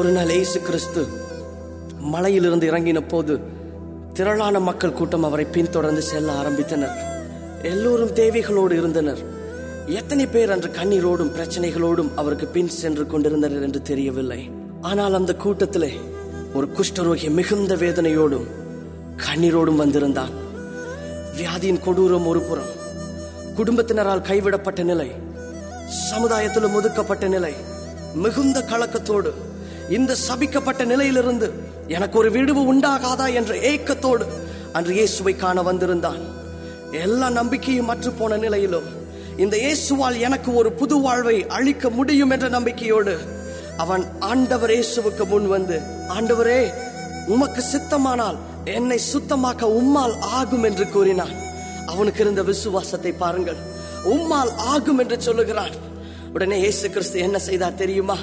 ஒரு நாள் இயேசு கிறிஸ்து மலையிலிருந்து இறங்கின போது திரளான மக்கள் கூட்டம் அவரை பின்தொடர்ந்து செல்ல ஆரம்பித்தனர். எல்லோரும் தேவைகளோடு இருந்தனர். எத்தனை பேர் அன்று கண்ணீரோடும் பிரச்சனைகளோடும் அவருக்கு பின் சென்று கொண்டிருந்தனர் என்று தெரியவில்லை. ஆனால் அந்த கூட்டத்திலே ஒரு குஷ்டரோகி மிகுந்த வேதனையோடும் கண்ணீரோடும் வந்திருந்தான். வியாதியின் கொடூரம் ஒரு புறம் குடும்பத்தினரால் கைவிடப்பட்ட நிலை சமுதாயத்திலும் ஒதுக்கப்பட்ட நிலை மிகுந்த கலக்கத்தோடு இந்த சபிக்கப்பட்ட நிலையிலிருந்து எனக்கு ஒரு விடுவு உண்டாகாதா என்ற ஏக்கத்தோடு அன்று இயேசுவை காண வந்திருந்தான். எல்லா நம்பிக்கையும் மற்று போன நிலையிலும் இந்த இயேசுவால் எனக்கு ஒரு புது வாழ்வை அளிக்க முடியும் என்ற நம்பிக்கையோடு அவன் ஆண்டவர் இயேசுவுக்கு முன் வந்து ஆண்டவரே உமக்கு சித்தமானால் என்னை சுத்தமாக்க உம்மால் ஆகும் என்று கூறினான். அவனுக்கு இருந்த விசுவாசத்தை பாருங்கள். உம்மால் ஆகும் என்று சொல்லுகிறான். உடனே இயேசு கிறிஸ்து என்ன செய்தார் தெரியுமா?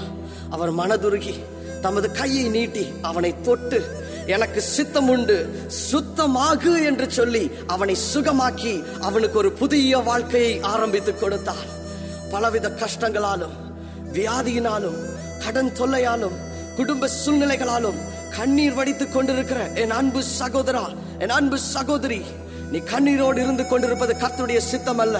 அவர் மனதுருகி தமது கையை நீட்டி அவனை தொட்டு எனக்கு சித்தம் உண்டு சுத்தமாகு என்று சொல்லி அவனை சுகமாக்கி அவனுக்கு ஒரு புதிய வாழ்க்கையை ஆரம்பித்து கொடுத்தார். பலவித கஷ்டங்களாலும் வியாதியினாலும் கடன் தொல்லையாலும் குடும்ப சூழ்நிலைகளாலும் கண்ணீர் வடித்துக் கொண்டிருக்கிற என் அன்பு சகோதரா என் அன்பு சகோதரி நீ கண்ணீரோடு இருந்து கொண்டிருப்பது கர்த்தருடைய சித்தம் அல்ல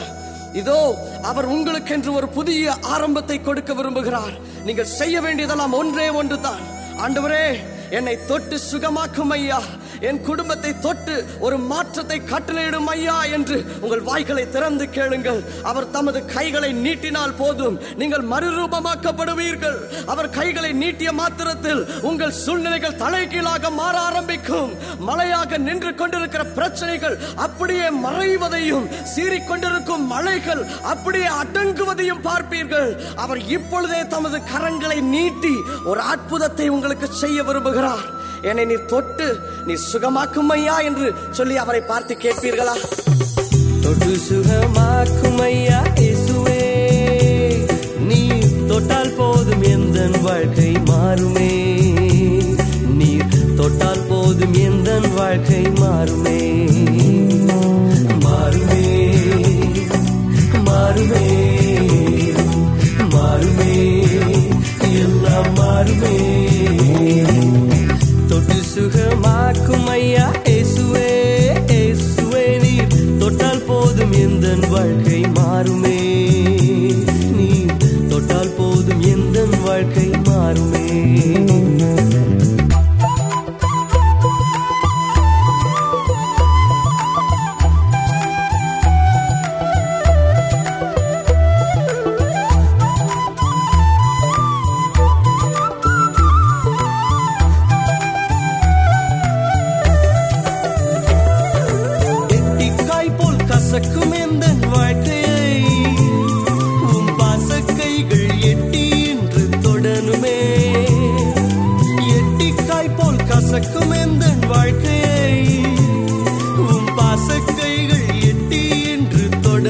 இதோ அவர் உங்களுக்கென்று ஒரு புதிய ஆரம்பத்தை கொடுக்க விரும்புகிறார். நீங்கள் செய்ய வேண்டியதெல்லாம் ஒன்றே ஒன்றுதான். ஆண்டவரே என்னை தொட்டு சுகமாக்கும் ஐயா. என் குடும்பத்தை தொட்டு ஒரு மாற்றத்தை கட்டளையிடும் ஐயா என்று உங்கள் வாய்களை திறந்து கேளுங்கள். அவர் தமது கைகளை நீட்டினால் போதும். நீங்கள் மறுரூபமாக்கப்படுவீர்கள். அவர் கைகளை நீட்டிய மாத்திரத்தில் உங்கள் சூழ்நிலைகள் தலைகீழாக மாற ஆரம்பிக்கும். மழையாக நின்று கொண்டிருக்கிற பிரச்சனைகள் அப்படியே மறைவதையும் சீறிக்கொண்டிருக்கும் மலைகள் அப்படியே அடங்குவதையும் பார்ப்பீர்கள். அவர் இப்பொழுதே தமது கரங்களை நீட்டி ஒரு அற்புதத்தை உங்களுக்கு செய்ய விரும்புகிறார். என்னை நீ தொட்டு நீ சுகமாக்கும் ஐயா என்று சொல்லி அவரை பார்த்து கேட்பீர்களா? தொட்டு சுகமாக்கும் ஐயா நீ தொட்டால் போதும் எந்த வாழ்க்கை மாறுமே. நீர் தொட்டால் போதும் எந்த வாழ்க்கை மாறுமே.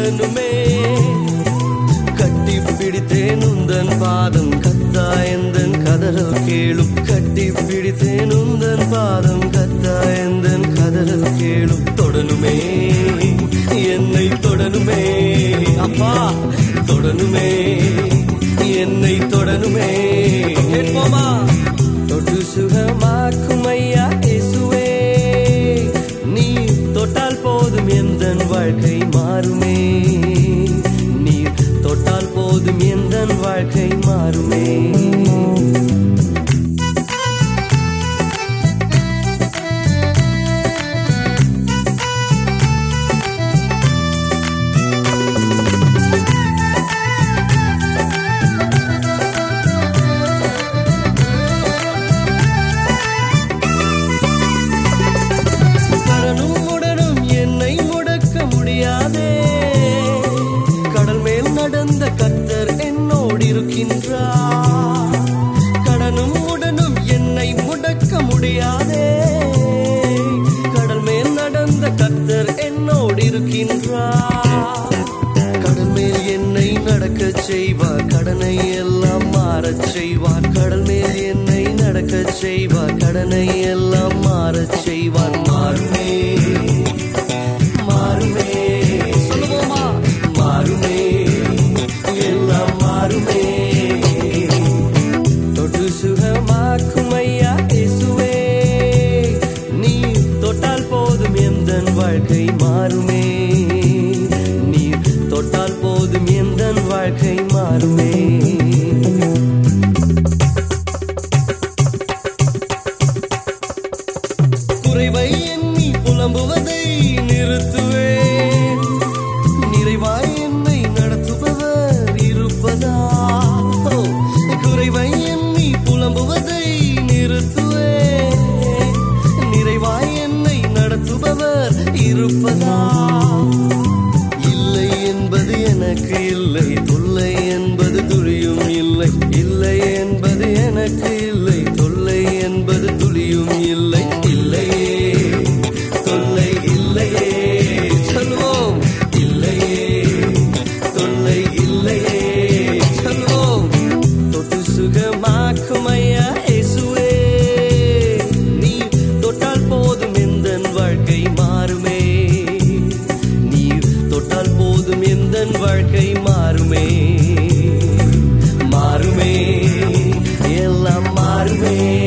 என்று கட்டி பிடித்தேன் உந்தன் பாதம் கத்தா எந்தன் கதறல் கேளும். கட்டி பிடித்தேன் உந்தன் பாதம் கத்தா எந்தன் கதறல் கேளும். தொடனுமே என்னை தொடனுமே. அப்பா தொடனுமே என்னை தொடனுமே. கேட்போமா? தொட்டு சுகமாக்குமை எந்தன் வாழ்க்கை மாறுமே? நீர் தொட்டால் போதும் எந்தன் வாழ்க்கை மாறுமே? என்னோடு கடல் மேல் என்னை நடக்க செய்வார். கடனை எல்லாம் மாறச் செய்வார். கடல் மேல் என்னை நடக்க செய்வார். கடனை எல்லாம் மாறச் செய்வார். மாறுமே மாறுமே. மாறுமே. எல்லாம் மாறுமே. எப்போதும் எந்த வாழ்க்கை மாறுமே குறைவை எண்ணி புலம்புவதை நிறுத்துவேன். நிறைவாய் என்னை நடத்துபவர் இருப்பதா? குறைவை எண்ணி புலம்புவதை நிறுத்துவேன். நிறைவாய் என்னை நடத்துபவர் இருப்பதா? எல்லாம்